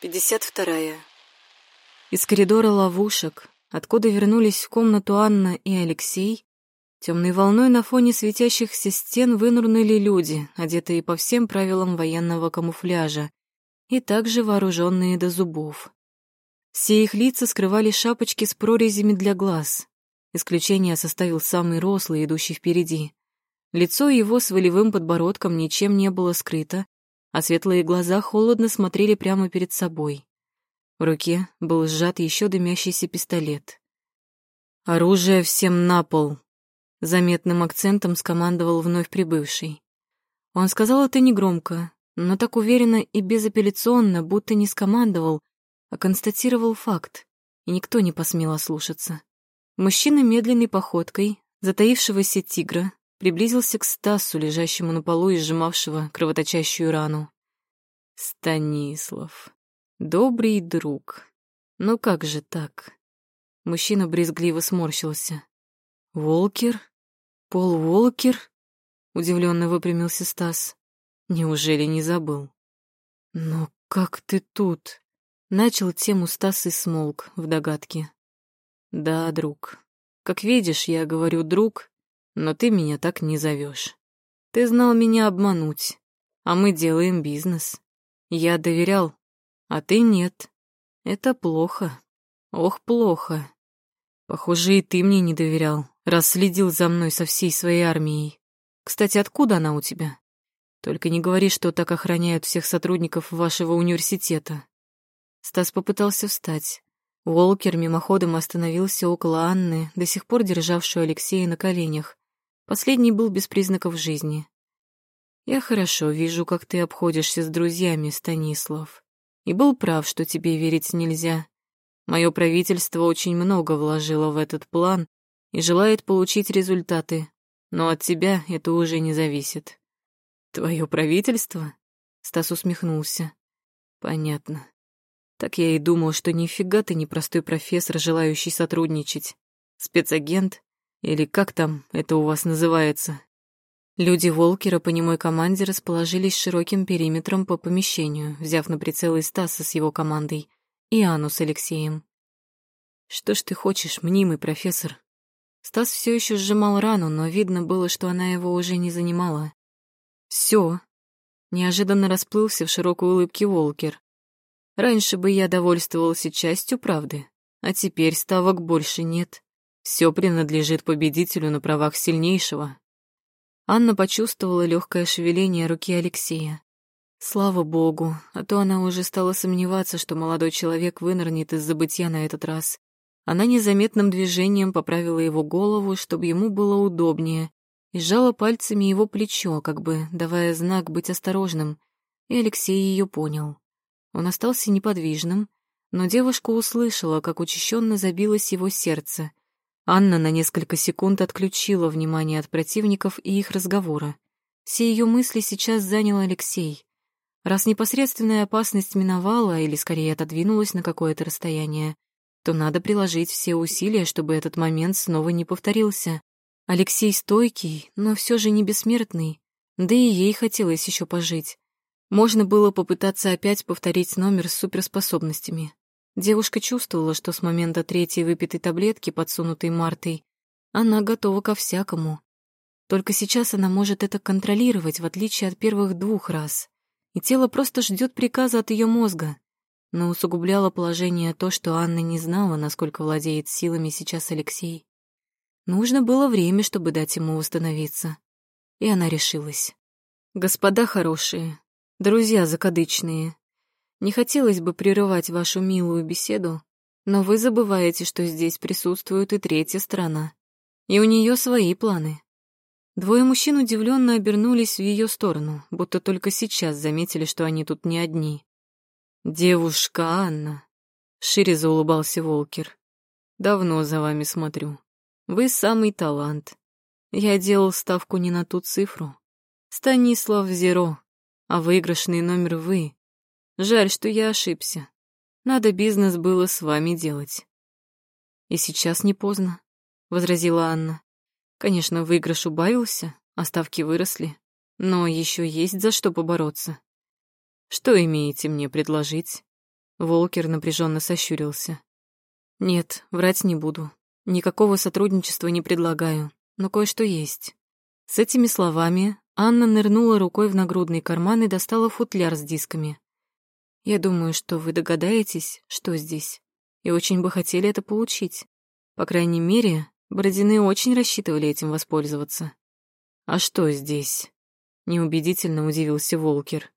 Пятьдесят вторая. Из коридора ловушек, откуда вернулись в комнату Анна и Алексей, темной волной на фоне светящихся стен вынурнули люди, одетые по всем правилам военного камуфляжа, и также вооруженные до зубов. Все их лица скрывали шапочки с прорезями для глаз. Исключение составил самый рослый, идущий впереди. Лицо его с волевым подбородком ничем не было скрыто, а светлые глаза холодно смотрели прямо перед собой. В руке был сжат еще дымящийся пистолет. «Оружие всем на пол!» Заметным акцентом скомандовал вновь прибывший. Он сказал это негромко, но так уверенно и безапелляционно, будто не скомандовал, а констатировал факт, и никто не посмел ослушаться. Мужчина медленной походкой, затаившегося тигра, приблизился к Стасу, лежащему на полу и сжимавшего кровоточащую рану. «Станислав, добрый друг, ну как же так?» Мужчина брезгливо сморщился. «Волкер? Пол Волкер?» Удивленно выпрямился Стас. «Неужели не забыл?» «Но как ты тут?» Начал тему Стас и смолк в догадке. «Да, друг. Как видишь, я говорю «друг», но ты меня так не зовешь. Ты знал меня обмануть, а мы делаем бизнес. Я доверял, а ты нет. Это плохо. Ох, плохо. Похоже, и ты мне не доверял, раз следил за мной со всей своей армией. Кстати, откуда она у тебя? Только не говори, что так охраняют всех сотрудников вашего университета. Стас попытался встать. Уолкер мимоходом остановился около Анны, до сих пор державшую Алексея на коленях. Последний был без признаков жизни. «Я хорошо вижу, как ты обходишься с друзьями, Станислав. И был прав, что тебе верить нельзя. Мое правительство очень много вложило в этот план и желает получить результаты, но от тебя это уже не зависит». «Твое правительство?» — Стас усмехнулся. «Понятно. Так я и думал, что нифига ты не простой профессор, желающий сотрудничать. Спецагент или как там это у вас называется? Люди Волкера по немой команде расположились широким периметром по помещению, взяв на прицел и Стаса с его командой, и Анну с Алексеем. «Что ж ты хочешь, мнимый профессор?» Стас все еще сжимал рану, но видно было, что она его уже не занимала. Все. Неожиданно расплылся в широкой улыбке Волкер. «Раньше бы я довольствовался частью правды, а теперь ставок больше нет. Все принадлежит победителю на правах сильнейшего. Анна почувствовала легкое шевеление руки Алексея. Слава богу, а то она уже стала сомневаться, что молодой человек вынырнет из забытья на этот раз. Она незаметным движением поправила его голову, чтобы ему было удобнее, и сжала пальцами его плечо, как бы давая знак быть осторожным, и Алексей ее понял. Он остался неподвижным, но девушка услышала, как учащенно забилось его сердце, Анна на несколько секунд отключила внимание от противников и их разговора. Все ее мысли сейчас занял Алексей. Раз непосредственная опасность миновала или скорее отодвинулась на какое-то расстояние, то надо приложить все усилия, чтобы этот момент снова не повторился. Алексей стойкий, но все же не бессмертный, да и ей хотелось еще пожить. Можно было попытаться опять повторить номер с суперспособностями. Девушка чувствовала, что с момента третьей выпитой таблетки, подсунутой Мартой, она готова ко всякому. Только сейчас она может это контролировать, в отличие от первых двух раз. И тело просто ждет приказа от ее мозга. Но усугубляло положение то, что Анна не знала, насколько владеет силами сейчас Алексей. Нужно было время, чтобы дать ему восстановиться. И она решилась. «Господа хорошие, друзья закадычные, не хотелось бы прерывать вашу милую беседу, но вы забываете, что здесь присутствует и третья страна, и у нее свои планы. Двое мужчин удивленно обернулись в ее сторону, будто только сейчас заметили, что они тут не одни. «Девушка Анна», — шире заулыбался Волкер, — «давно за вами смотрю. Вы самый талант. Я делал ставку не на ту цифру. Станислав Зеро, а выигрышный номер вы. Жаль, что я ошибся. Надо бизнес было с вами делать. И сейчас не поздно, — возразила Анна. Конечно, выигрыш убавился, а ставки выросли, но еще есть за что побороться. Что имеете мне предложить? Волкер напряженно сощурился. Нет, врать не буду. Никакого сотрудничества не предлагаю, но кое-что есть. С этими словами Анна нырнула рукой в нагрудный карман и достала футляр с дисками. Я думаю, что вы догадаетесь, что здесь, и очень бы хотели это получить. По крайней мере, Бородины очень рассчитывали этим воспользоваться. А что здесь? Неубедительно удивился Волкер.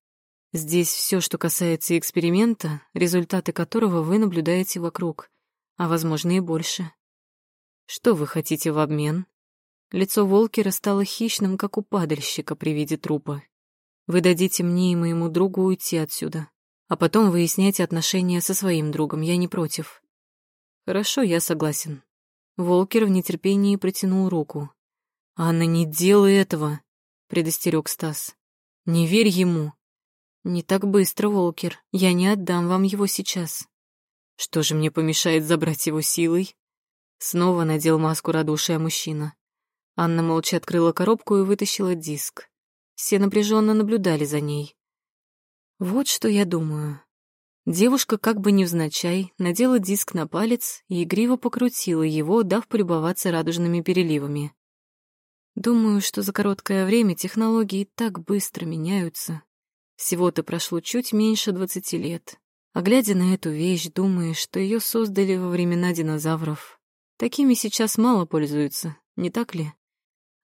Здесь все, что касается эксперимента, результаты которого вы наблюдаете вокруг, а, возможно, и больше. Что вы хотите в обмен? Лицо Волкера стало хищным, как у падальщика при виде трупа. Вы дадите мне и моему другу уйти отсюда, а потом выясняйте отношения со своим другом, я не против. Хорошо, я согласен. Волкер в нетерпении протянул руку. «Анна, не делай этого!» — предостерег Стас. «Не верь ему!» «Не так быстро, Волкер. Я не отдам вам его сейчас». «Что же мне помешает забрать его силой?» Снова надел маску радушия мужчина. Анна молча открыла коробку и вытащила диск. Все напряженно наблюдали за ней. «Вот что я думаю». Девушка, как бы невзначай, надела диск на палец и игриво покрутила его, дав полюбоваться радужными переливами. Думаю, что за короткое время технологии так быстро меняются, всего-то прошло чуть меньше двадцати лет. А глядя на эту вещь, думаешь, что ее создали во времена динозавров. Такими сейчас мало пользуются, не так ли?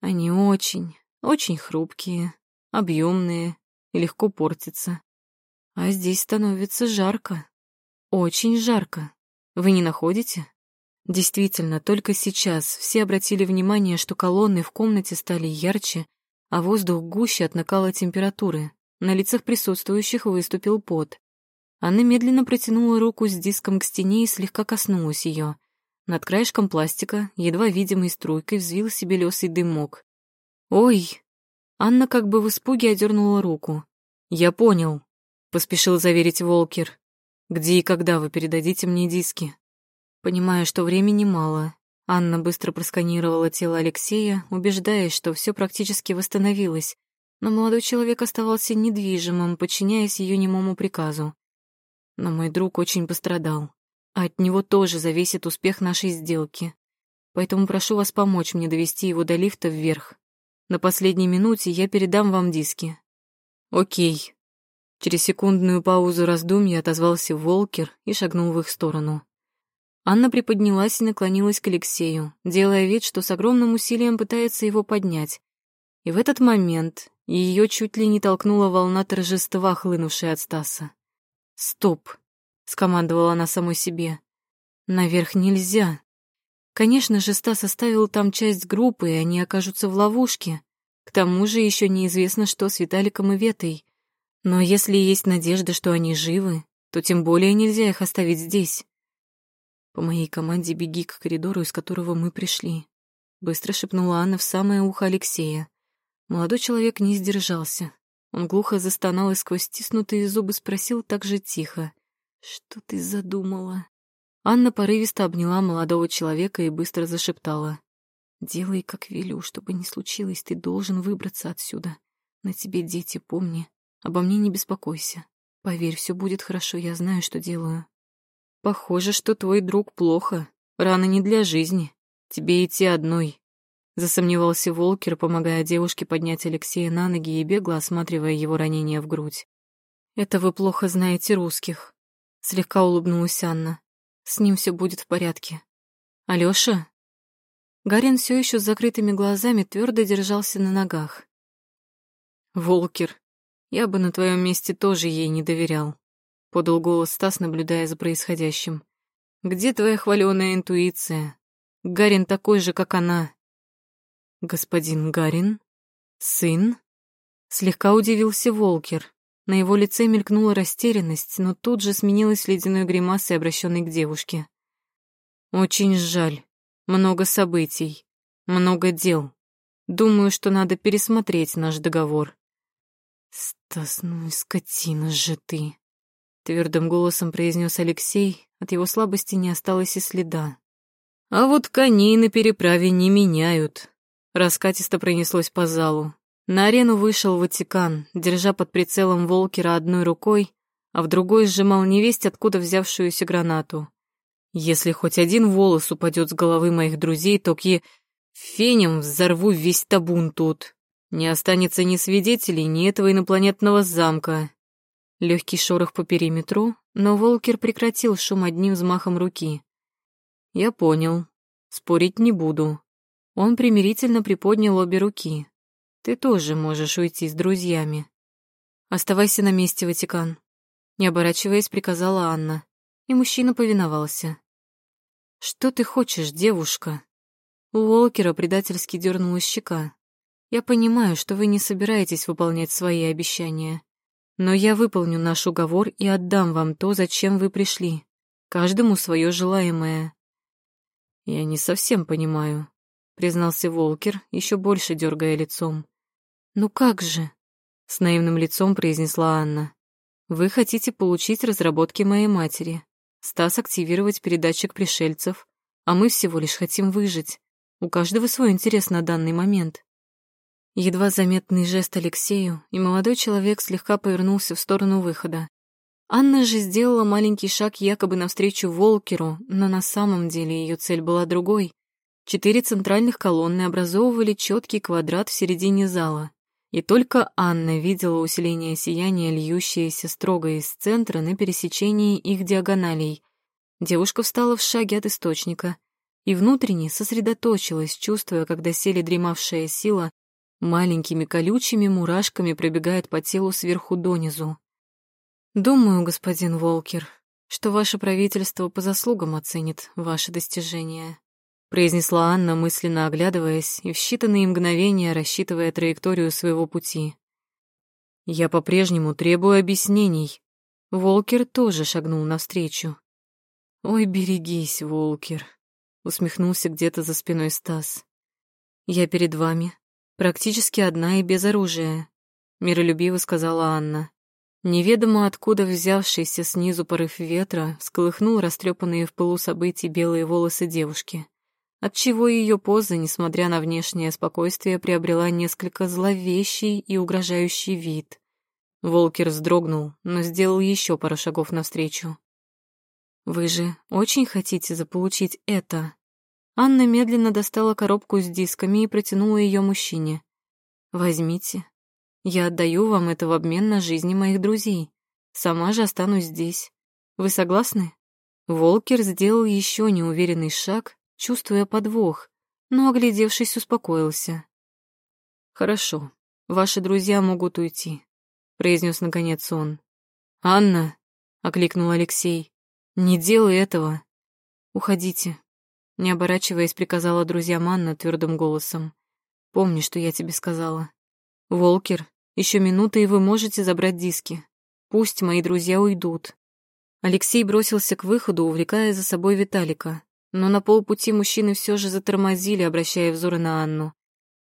Они очень, очень хрупкие, объемные и легко портятся. А здесь становится жарко. Очень жарко. Вы не находите? Действительно, только сейчас все обратили внимание, что колонны в комнате стали ярче, а воздух гуще от накала температуры. На лицах присутствующих выступил пот. Анна медленно протянула руку с диском к стене и слегка коснулась ее. Над краешком пластика, едва видимой струйкой, взвился белесый дымок. «Ой!» Анна как бы в испуге одернула руку. «Я понял», — поспешил заверить Волкер. «Где и когда вы передадите мне диски?» Понимая, что времени мало, Анна быстро просканировала тело Алексея, убеждаясь, что все практически восстановилось, но молодой человек оставался недвижимым, подчиняясь ее немому приказу. Но мой друг очень пострадал, а от него тоже зависит успех нашей сделки. Поэтому прошу вас помочь мне довести его до лифта вверх. На последней минуте я передам вам диски. Окей. Через секундную паузу раздумья отозвался Волкер и шагнул в их сторону. Анна приподнялась и наклонилась к Алексею, делая вид, что с огромным усилием пытается его поднять. И в этот момент ее чуть ли не толкнула волна торжества, хлынувшая от Стаса. «Стоп!» — скомандовала она самой себе. «Наверх нельзя!» Конечно же, Стас оставил там часть группы, и они окажутся в ловушке. К тому же еще неизвестно, что с Виталиком и Ветой. Но если есть надежда, что они живы, то тем более нельзя их оставить здесь. По моей команде беги к коридору, из которого мы пришли. Быстро шепнула Анна в самое ухо Алексея. Молодой человек не сдержался. Он глухо застонал и сквозь стиснутые зубы спросил так же тихо. «Что ты задумала?» Анна порывисто обняла молодого человека и быстро зашептала. «Делай, как велю, чтобы не случилось, ты должен выбраться отсюда. На тебе дети, помни. Обо мне не беспокойся. Поверь, все будет хорошо, я знаю, что делаю». «Похоже, что твой друг плохо. Рано не для жизни. Тебе идти одной. Засомневался Волкер, помогая девушке поднять Алексея на ноги и бегло осматривая его ранение в грудь. «Это вы плохо знаете русских», — слегка улыбнулась Анна. «С ним все будет в порядке». «Алёша?» Гарин все еще с закрытыми глазами твердо держался на ногах. «Волкер, я бы на твоем месте тоже ей не доверял», — подал голос Стас, наблюдая за происходящим. «Где твоя хваленая интуиция? Гарин такой же, как она. «Господин Гарин? Сын?» Слегка удивился Волкер. На его лице мелькнула растерянность, но тут же сменилась ледяной гримасой, обращенной к девушке. «Очень жаль. Много событий. Много дел. Думаю, что надо пересмотреть наш договор». «Стас, ну и скотина же ты!» Твердым голосом произнес Алексей, от его слабости не осталось и следа. «А вот коней на переправе не меняют», Раскатисто пронеслось по залу. На арену вышел Ватикан, держа под прицелом Волкера одной рукой, а в другой сжимал невесть, откуда взявшуюся гранату. Если хоть один волос упадет с головы моих друзей, то к фенем взорву весь табун тут. Не останется ни свидетелей, ни этого инопланетного замка. Легкий шорох по периметру, но Волкер прекратил шум одним взмахом руки. Я понял. Спорить не буду. Он примирительно приподнял обе руки. Ты тоже можешь уйти с друзьями. Оставайся на месте, Ватикан. Не оборачиваясь, приказала Анна, и мужчина повиновался. «Что ты хочешь, девушка?» У Уолкера предательски дернула щека. «Я понимаю, что вы не собираетесь выполнять свои обещания, но я выполню наш уговор и отдам вам то, зачем вы пришли. Каждому свое желаемое». «Я не совсем понимаю», — признался Волкер, еще больше дергая лицом. «Ну как же?» — с наивным лицом произнесла Анна. Вы хотите получить разработки моей матери, Стас активировать передатчик пришельцев, а мы всего лишь хотим выжить. У каждого свой интерес на данный момент. Едва заметный жест Алексею, и молодой человек слегка повернулся в сторону выхода. Анна же сделала маленький шаг якобы навстречу Волкеру, но на самом деле ее цель была другой. Четыре центральных колонны образовывали четкий квадрат в середине зала. И только Анна видела усиление сияния, льющееся строго из центра на пересечении их диагоналей. Девушка встала в шаге от источника и внутренне сосредоточилась, чувствуя, когда сели дремавшая сила, маленькими колючими мурашками пробегает по телу сверху донизу. «Думаю, господин Волкер, что ваше правительство по заслугам оценит ваши достижения», произнесла Анна, мысленно оглядываясь и в считанные мгновения рассчитывая траекторию своего пути. «Я по-прежнему требую объяснений». Волкер тоже шагнул навстречу. «Ой, берегись, Волкер», — усмехнулся где-то за спиной Стас. «Я перед вами, практически одна и без оружия», — миролюбиво сказала Анна. Неведомо откуда взявшийся снизу порыв ветра всколыхнул растрепанные в пылу событий белые волосы девушки отчего ее поза, несмотря на внешнее спокойствие, приобрела несколько зловещий и угрожающий вид. Волкер вздрогнул, но сделал еще пару шагов навстречу. «Вы же очень хотите заполучить это?» Анна медленно достала коробку с дисками и протянула ее мужчине. «Возьмите. Я отдаю вам это в обмен на жизни моих друзей. Сама же останусь здесь. Вы согласны?» Волкер сделал еще неуверенный шаг чувствуя подвох, но, оглядевшись, успокоился. «Хорошо, ваши друзья могут уйти», — произнес наконец он. «Анна», — окликнул Алексей, — «не делай этого». «Уходите», — не оборачиваясь, приказала друзьям Анна твердым голосом. «Помни, что я тебе сказала. Волкер, еще минута, и вы можете забрать диски. Пусть мои друзья уйдут». Алексей бросился к выходу, увлекая за собой Виталика но на полпути мужчины все же затормозили, обращая взоры на Анну.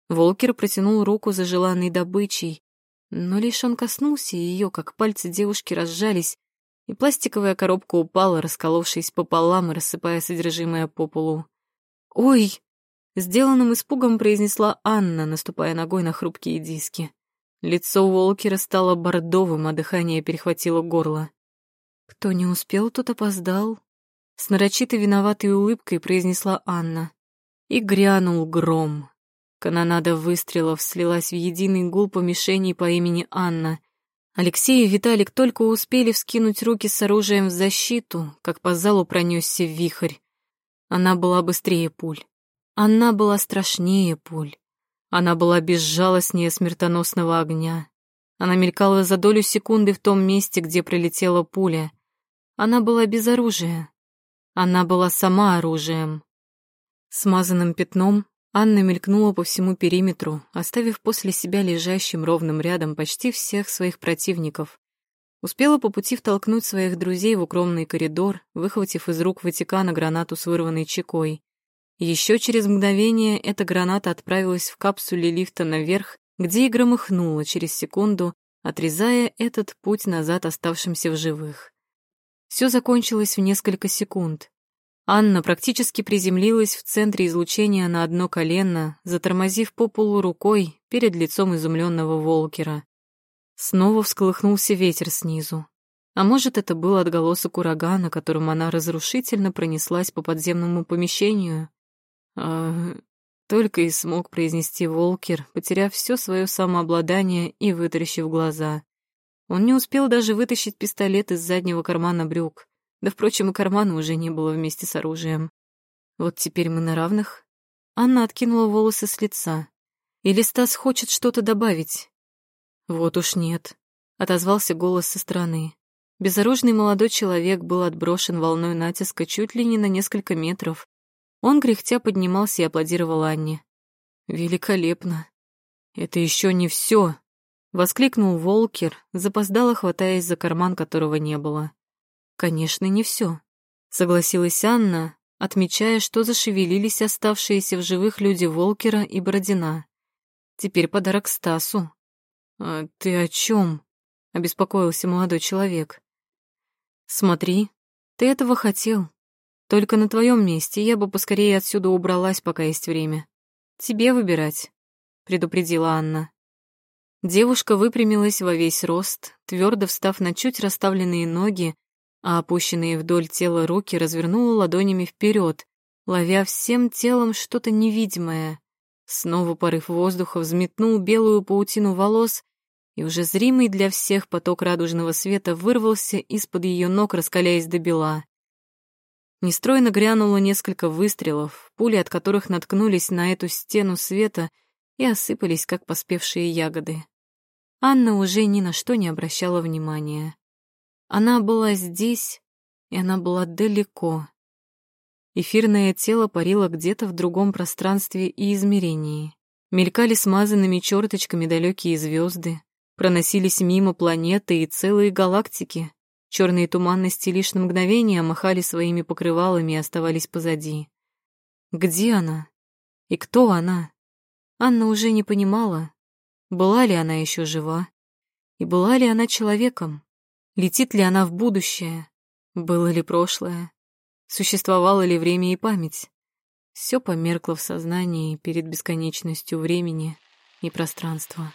Волкер протянул руку за желанной добычей, но лишь он коснулся ее, как пальцы девушки разжались, и пластиковая коробка упала, расколовшись пополам и рассыпая содержимое по полу. «Ой!» — сделанным испугом произнесла Анна, наступая ногой на хрупкие диски. Лицо Волкера стало бордовым, а дыхание перехватило горло. «Кто не успел, тот опоздал», с нарочитой виноватой улыбкой произнесла Анна. И грянул гром. Канонада выстрелов слилась в единый гул по мишени по имени Анна. Алексей и Виталик только успели вскинуть руки с оружием в защиту, как по залу пронесся вихрь. Она была быстрее пуль. Она была страшнее пуль. Она была безжалостнее смертоносного огня. Она мелькала за долю секунды в том месте, где пролетела пуля. Она была без оружия, она была сама оружием. Смазанным пятном Анна мелькнула по всему периметру, оставив после себя лежащим ровным рядом почти всех своих противников. Успела по пути втолкнуть своих друзей в укромный коридор, выхватив из рук Ватикана гранату с вырванной чекой. Еще через мгновение эта граната отправилась в капсуле лифта наверх, где и громыхнула через секунду, отрезая этот путь назад оставшимся в живых. Все закончилось в несколько секунд. Анна практически приземлилась в центре излучения на одно колено, затормозив по полу рукой перед лицом изумленного Волкера. Снова всколыхнулся ветер снизу. А может, это был отголосок урагана, которым она разрушительно пронеслась по подземному помещению? А, только и смог произнести Волкер, потеряв все свое самообладание и вытаращив глаза. Он не успел даже вытащить пистолет из заднего кармана брюк. Да, впрочем, и кармана уже не было вместе с оружием. Вот теперь мы на равных. Анна откинула волосы с лица. Или Стас хочет что-то добавить? Вот уж нет. Отозвался голос со стороны. Безоружный молодой человек был отброшен волной натиска чуть ли не на несколько метров. Он кряхтя поднимался и аплодировал Анне. «Великолепно! Это еще не все!» — воскликнул Волкер, запоздало хватаясь за карман, которого не было. «Конечно, не все», — согласилась Анна, отмечая, что зашевелились оставшиеся в живых люди Волкера и Бородина. «Теперь подарок Стасу». «А ты о чем? обеспокоился молодой человек. «Смотри, ты этого хотел. Только на твоем месте я бы поскорее отсюда убралась, пока есть время. Тебе выбирать», — предупредила Анна. Девушка выпрямилась во весь рост, твердо встав на чуть расставленные ноги а опущенные вдоль тела руки развернула ладонями вперед, ловя всем телом что-то невидимое. Снова порыв воздуха взметнул белую паутину волос, и уже зримый для всех поток радужного света вырвался из-под ее ног, раскаляясь до бела. Нестройно грянуло несколько выстрелов, пули от которых наткнулись на эту стену света и осыпались, как поспевшие ягоды. Анна уже ни на что не обращала внимания. Она была здесь, и она была далеко. Эфирное тело парило где-то в другом пространстве и измерении. Мелькали смазанными черточками далекие звезды, проносились мимо планеты и целые галактики. Черные туманности лишь на мгновение махали своими покрывалами и оставались позади. Где она? И кто она? Анна уже не понимала, была ли она еще жива, и была ли она человеком. Летит ли она в будущее? Было ли прошлое? Существовало ли время и память? Все померкло в сознании перед бесконечностью времени и пространства.